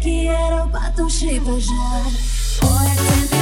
que era o batom chega já. Ou é sempre